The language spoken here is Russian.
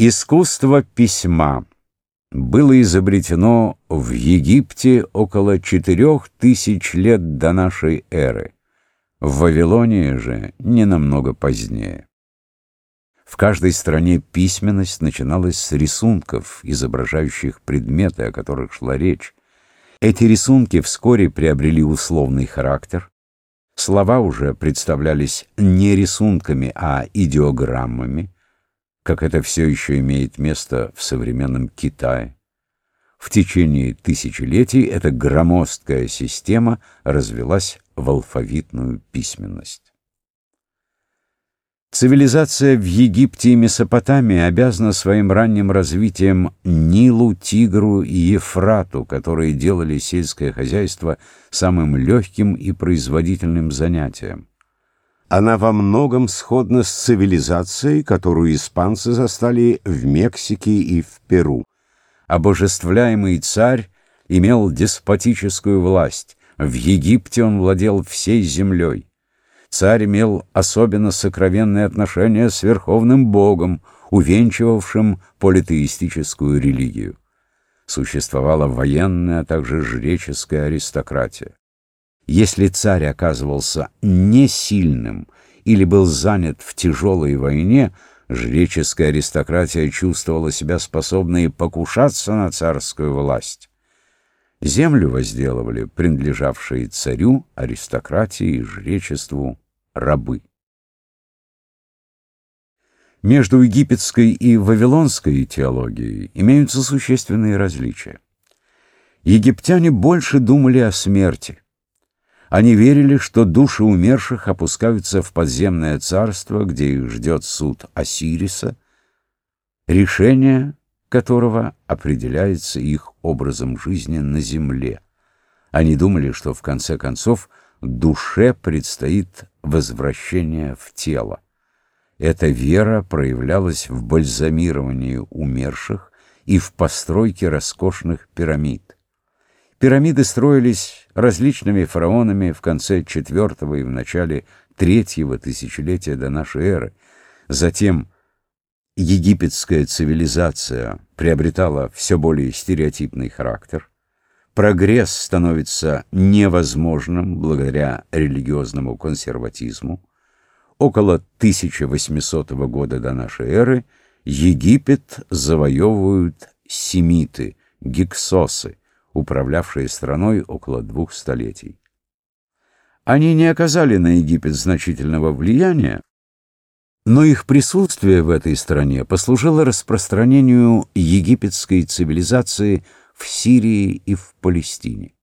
Искусство письма было изобретено в Египте около четырех тысяч лет до нашей эры, в Вавилонии же не намного позднее. В каждой стране письменность начиналась с рисунков, изображающих предметы, о которых шла речь. Эти рисунки вскоре приобрели условный характер. Слова уже представлялись не рисунками, а идеограммами как это все еще имеет место в современном Китае. В течение тысячелетий эта громоздкая система развелась в алфавитную письменность. Цивилизация в Египте и Месопотамии обязана своим ранним развитием Нилу, Тигру и Ефрату, которые делали сельское хозяйство самым легким и производительным занятием. Она во многом сходна с цивилизацией, которую испанцы застали в Мексике и в Перу. Обожествляемый царь имел деспотическую власть. В Египте он владел всей землей. Царь имел особенно сокровенные отношения с Верховным Богом, увенчивавшим политеистическую религию. Существовала военная, а также жреческая аристократия. Если царь оказывался не сильным или был занят в тяжелой войне, жреческая аристократия чувствовала себя способной покушаться на царскую власть. Землю возделывали принадлежавшие царю, аристократии и жречеству рабы. Между египетской и вавилонской теологией имеются существенные различия. Египтяне больше думали о смерти. Они верили, что души умерших опускаются в подземное царство, где их ждет суд Осириса, решение которого определяется их образом жизни на земле. Они думали, что в конце концов душе предстоит возвращение в тело. Эта вера проявлялась в бальзамировании умерших и в постройке роскошных пирамид. Пирамиды строились различными фараонами в конце четвертого и в начале третьего тысячелетия до нашей эры. Затем египетская цивилизация приобретала все более стереотипный характер. Прогресс становится невозможным благодаря религиозному консерватизму. Около 1800 года до нашей эры Египет завоевывают семиты, гиксосы, управлявшие страной около двух столетий. Они не оказали на Египет значительного влияния, но их присутствие в этой стране послужило распространению египетской цивилизации в Сирии и в Палестине.